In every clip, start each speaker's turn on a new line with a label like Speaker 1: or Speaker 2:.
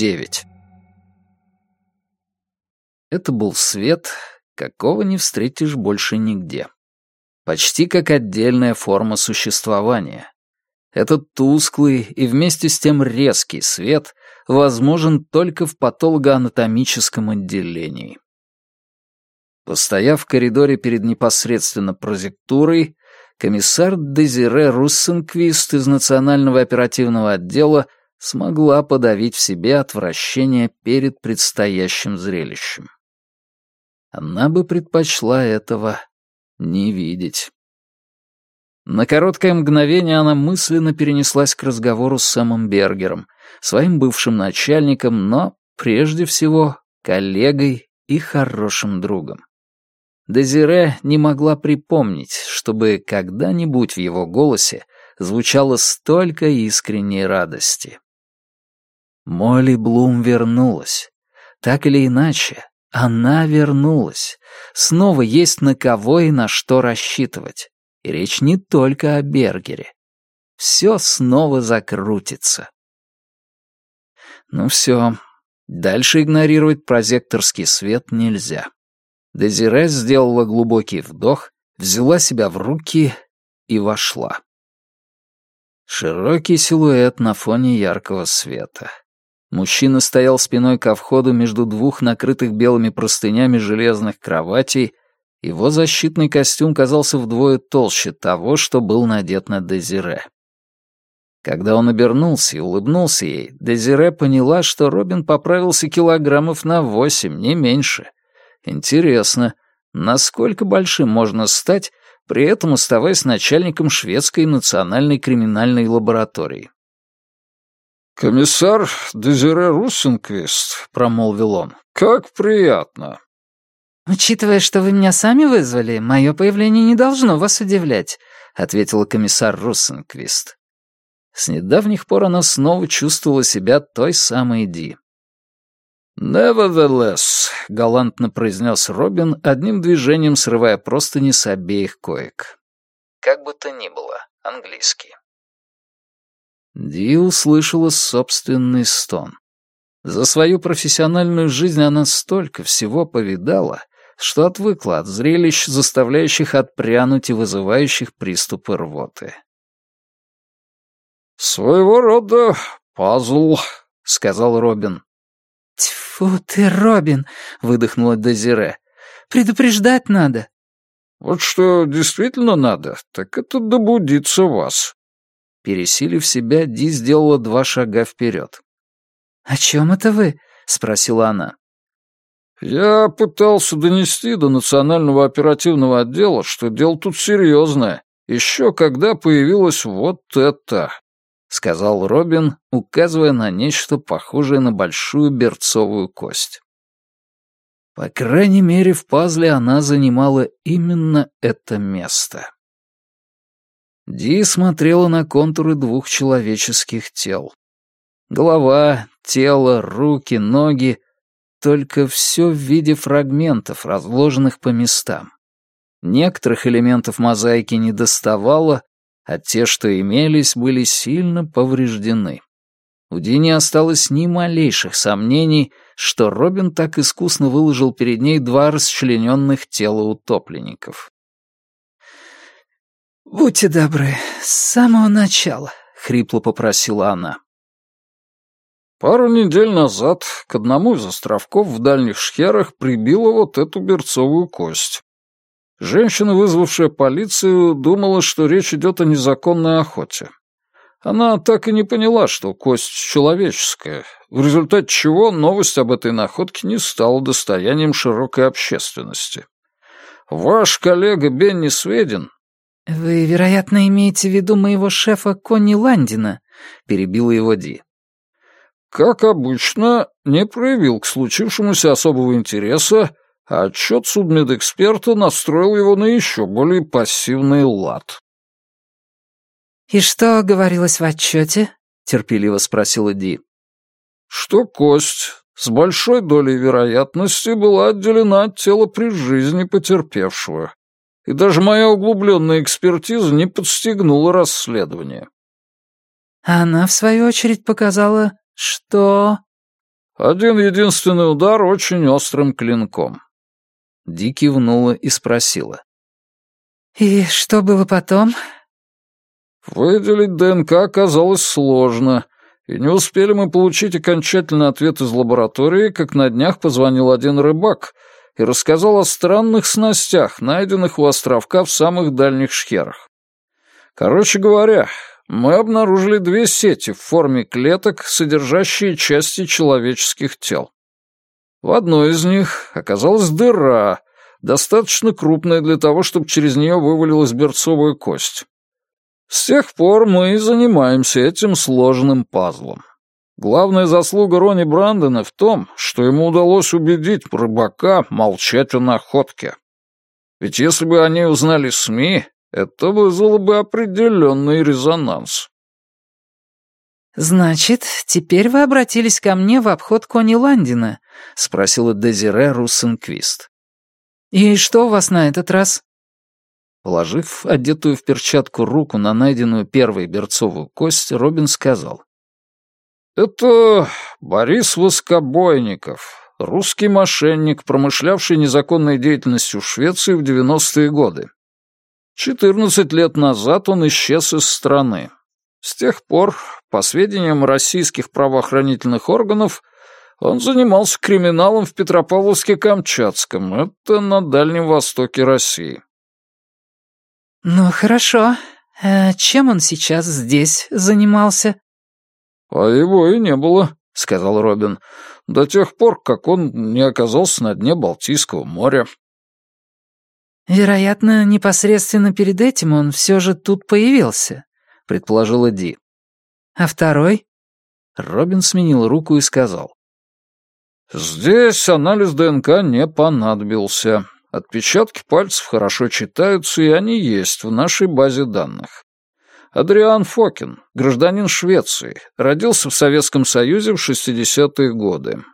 Speaker 1: 9. Это был свет, какого не встретишь больше нигде. Почти как отдельная форма существования. Этот тусклый и вместе с тем резкий свет возможен только в патологоанатомическом отделении. Постояв в коридоре перед непосредственно прозектурой, комиссар Дезире Руссенквист из Национального оперативного отдела смогла подавить в себе отвращение перед предстоящим зрелищем. Она бы предпочла этого не видеть. На короткое мгновение она мысленно перенеслась к разговору с Сэмом Бергером, своим бывшим начальником, но, прежде всего, коллегой и хорошим другом. Дезире не могла припомнить, чтобы когда-нибудь в его голосе звучало столько искренней радости. Молли Блум вернулась. Так или иначе, она вернулась. Снова есть на кого и на что рассчитывать. И речь не только о Бергере. Все снова закрутится. Ну все, дальше игнорировать прозекторский свет нельзя. Дезире сделала глубокий вдох, взяла себя в руки и вошла. Широкий силуэт на фоне яркого света. Мужчина стоял спиной ко входу между двух накрытых белыми простынями железных кроватей, его защитный костюм казался вдвое толще того, что был надет на Дезире. Когда он обернулся и улыбнулся ей, Дезире поняла, что Робин поправился килограммов на восемь, не меньше. Интересно, насколько большим можно стать, при этом оставаясь начальником шведской национальной криминальной лаборатории?
Speaker 2: «Комиссар Дезире Руссенквист», — промолвил он, — «как приятно».
Speaker 3: «Учитывая, что вы меня сами вызвали, мое появление не должно вас удивлять», — ответила комиссар Руссенквист.
Speaker 1: С недавних пор она снова чувствовала себя той самой Ди.
Speaker 2: «Nevertheless», —
Speaker 1: галантно произнес Робин, одним движением срывая простыни с обеих коек.
Speaker 4: «Как бы то ни было, английский».
Speaker 1: Ди услышала собственный стон. За свою профессиональную жизнь она столько всего повидала, что отвыкла от зрелищ, заставляющих отпрянуть и вызывающих приступы рвоты.
Speaker 2: «Своего рода пазл», — сказал Робин.
Speaker 3: «Тьфу ты, Робин!» — выдохнула Дезире. «Предупреждать надо».
Speaker 2: «Вот что действительно надо, так это добудиться вас».
Speaker 1: Пересилив себя, Ди сделала два шага вперед.
Speaker 3: «О чем это вы?» — спросила она.
Speaker 2: «Я пытался донести до Национального оперативного отдела, что дело тут серьезное, еще когда появилось вот это», — сказал Робин, указывая на нечто похожее на большую берцовую кость. По крайней мере, в пазле она занимала именно это место. Ди смотрела на контуры двух человеческих тел. Голова, тело, руки, ноги — только все в виде фрагментов, разложенных по местам. Некоторых элементов мозаики не доставало, а те, что имелись, были сильно повреждены. У Ди не осталось ни малейших сомнений, что Робин так искусно выложил перед ней два расчлененных тела утопленников.
Speaker 3: «Будьте добры, с самого начала», — хрипло попросила она.
Speaker 2: Пару недель назад к одному из островков в дальних шхерах прибила вот эту берцовую кость. Женщина, вызвавшая полицию, думала, что речь идет о незаконной охоте. Она так и не поняла, что кость человеческая, в результате чего новость об этой находке не стала достоянием широкой общественности. Ваш коллега Бенни Сведин
Speaker 3: «Вы, вероятно, имеете в виду моего шефа Конни Ландина», — перебила его Ди.
Speaker 2: «Как обычно, не проявил к случившемуся особого интереса, а отчет судмедэксперта настроил его на еще более пассивный лад».
Speaker 3: «И что говорилось в отчете?» — терпеливо спросила Ди.
Speaker 2: «Что кость с большой долей вероятности была отделена от тела при жизни потерпевшего и даже моя углубленная экспертиза не подстегнула расследование.
Speaker 3: Она, в свою очередь, показала, что...
Speaker 2: Один единственный удар очень острым клинком.
Speaker 1: Ди кивнула и спросила.
Speaker 3: «И что было потом?»
Speaker 2: Выделить ДНК оказалось сложно, и не успели мы получить окончательный ответ из лаборатории, как на днях позвонил один рыбак и рассказал о странных снастях, найденных у островка в самых дальних шхерах. Короче говоря, мы обнаружили две сети в форме клеток, содержащие части человеческих тел. В одной из них оказалась дыра, достаточно крупная для того, чтобы через нее вывалилась берцовая кость. С тех пор мы и занимаемся этим сложным пазлом. Главная заслуга Рони Брандона в том, что ему удалось убедить рыбака молчать о находке. Ведь если бы они узнали СМИ, это вызвало бы определенный резонанс.
Speaker 3: «Значит, теперь вы обратились ко мне в обход Кони Ландина?» — спросила Дезире Руссенквист. «И что у вас на этот раз?»
Speaker 1: Положив одетую в перчатку руку на найденную первой берцовую кость, Робин сказал.
Speaker 2: «Это Борис Воскобойников, русский мошенник, промышлявший незаконной деятельностью в Швеции в 90-е годы. Четырнадцать лет назад он исчез из страны. С тех пор, по сведениям российских правоохранительных органов, он занимался криминалом в Петропавловске-Камчатском, это на Дальнем Востоке России.
Speaker 3: «Ну, хорошо. А чем он сейчас здесь занимался?»
Speaker 2: «А его и не было», — сказал Робин, «до тех пор, как он не оказался на дне Балтийского моря».
Speaker 3: «Вероятно, непосредственно перед этим он все же тут появился», — предположила Ди. «А второй?»
Speaker 1: Робин сменил руку и сказал.
Speaker 2: «Здесь анализ ДНК не понадобился. Отпечатки пальцев хорошо читаются, и они есть в нашей базе данных. Адриан Фокин, гражданин Швеции, родился в Советском Союзе в 60-е годы.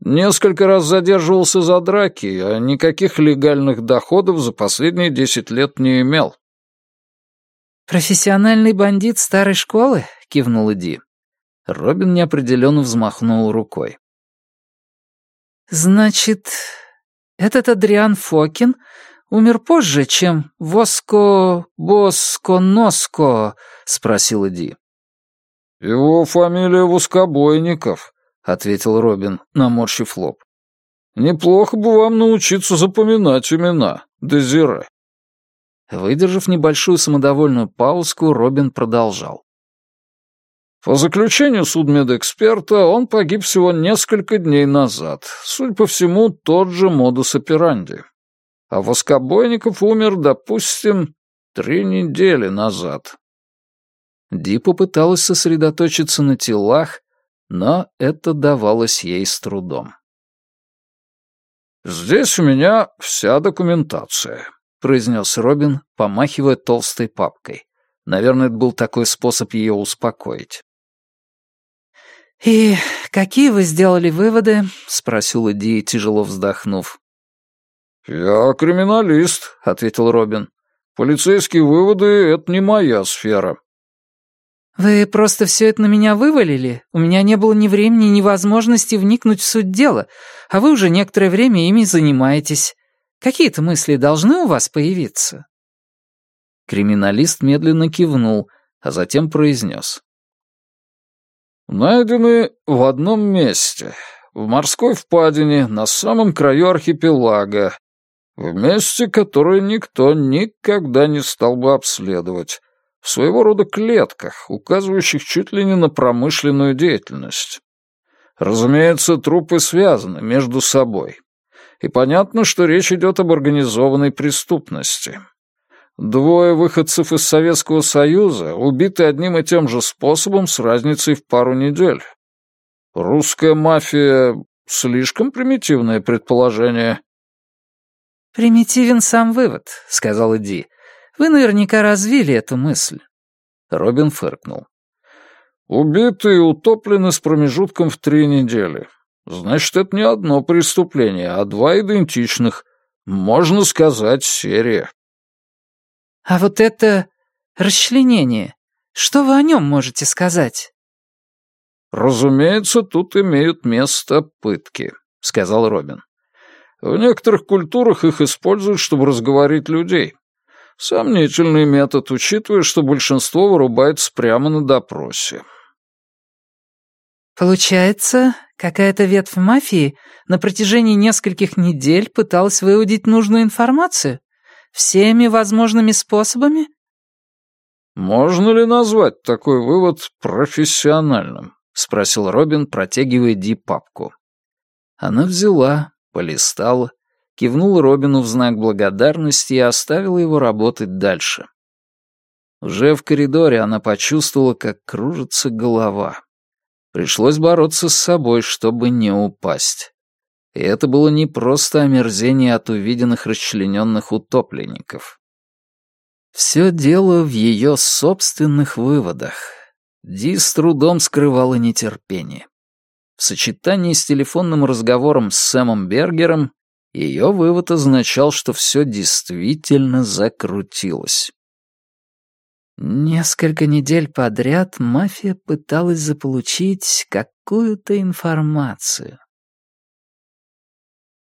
Speaker 2: Несколько раз задерживался за драки, а никаких легальных доходов за последние 10 лет не имел.
Speaker 3: «Профессиональный бандит старой школы?» — кивнула Ди.
Speaker 1: Робин неопределенно взмахнул рукой.
Speaker 3: «Значит, этот Адриан Фокин умер позже, чем Воско... Боско-Носко?» — спросила Ди.
Speaker 2: «Его фамилия Воскобойников», — ответил Робин, наморщив лоб. «Неплохо бы вам научиться запоминать имена, Дезире».
Speaker 1: Выдержав небольшую самодовольную паузку, Робин продолжал.
Speaker 2: По заключению судмедэксперта, он погиб всего несколько дней назад. Судя по всему, тот же модус операнди. А Воскобойников умер, допустим, три недели назад.
Speaker 1: Ди попыталась сосредоточиться на телах, но это давалось ей с трудом.
Speaker 2: «Здесь у меня вся документация», — произнес Робин, помахивая толстой папкой. Наверное, это был такой способ ее успокоить.
Speaker 3: «И какие вы сделали выводы?» — спросила Ди, тяжело вздохнув.
Speaker 2: «Я криминалист», — ответил Робин. «Полицейские выводы — это не моя сфера».
Speaker 3: «Вы просто все это на меня вывалили? У меня не было ни времени, ни возможности вникнуть в суть дела, а вы уже некоторое время ими занимаетесь. Какие-то мысли должны у вас появиться?»
Speaker 1: Криминалист медленно кивнул, а затем произнес.
Speaker 2: Найдены в одном месте, в морской впадине, на самом краю архипелага, в месте, которое никто никогда не стал бы обследовать, в своего рода клетках, указывающих чуть ли не на промышленную деятельность. Разумеется, трупы связаны между собой. И понятно, что речь идет об организованной преступности. Двое выходцев из Советского Союза убиты одним и тем же способом с разницей в пару недель. Русская мафия — слишком примитивное предположение.
Speaker 3: «Примитивен сам вывод», — сказала Ди. «Вы наверняка развили эту мысль».
Speaker 1: Робин фыркнул.
Speaker 2: «Убиты и утоплены с промежутком в три недели. Значит, это не одно преступление, а два идентичных. Можно сказать, серия».
Speaker 3: А вот это расчленение, что вы о нем можете сказать?
Speaker 2: «Разумеется, тут имеют место пытки», — сказал Робин. «В некоторых культурах их используют, чтобы разговорить людей. Сомнительный метод, учитывая, что большинство вырубается прямо на допросе».
Speaker 3: Получается, какая-то ветвь мафии на протяжении нескольких недель пыталась выудить нужную информацию? Всеми возможными способами?
Speaker 2: «Можно ли назвать такой вывод профессиональным?» — спросил Робин, протягивая Ди папку.
Speaker 1: Она взяла, полистала, кивнула Робину в знак благодарности и оставила его работать дальше. Уже в коридоре она почувствовала, как кружится голова. Пришлось бороться с собой, чтобы не упасть. И это было не просто омерзение от увиденных расчлененных утопленников. Все дело в ее собственных выводах. Ди с трудом скрывала нетерпение. В сочетании с телефонным разговором с Сэмом Бергером ее вывод означал, что все действительно закрутилось. Несколько недель подряд мафия пыталась заполучить какую-то информацию.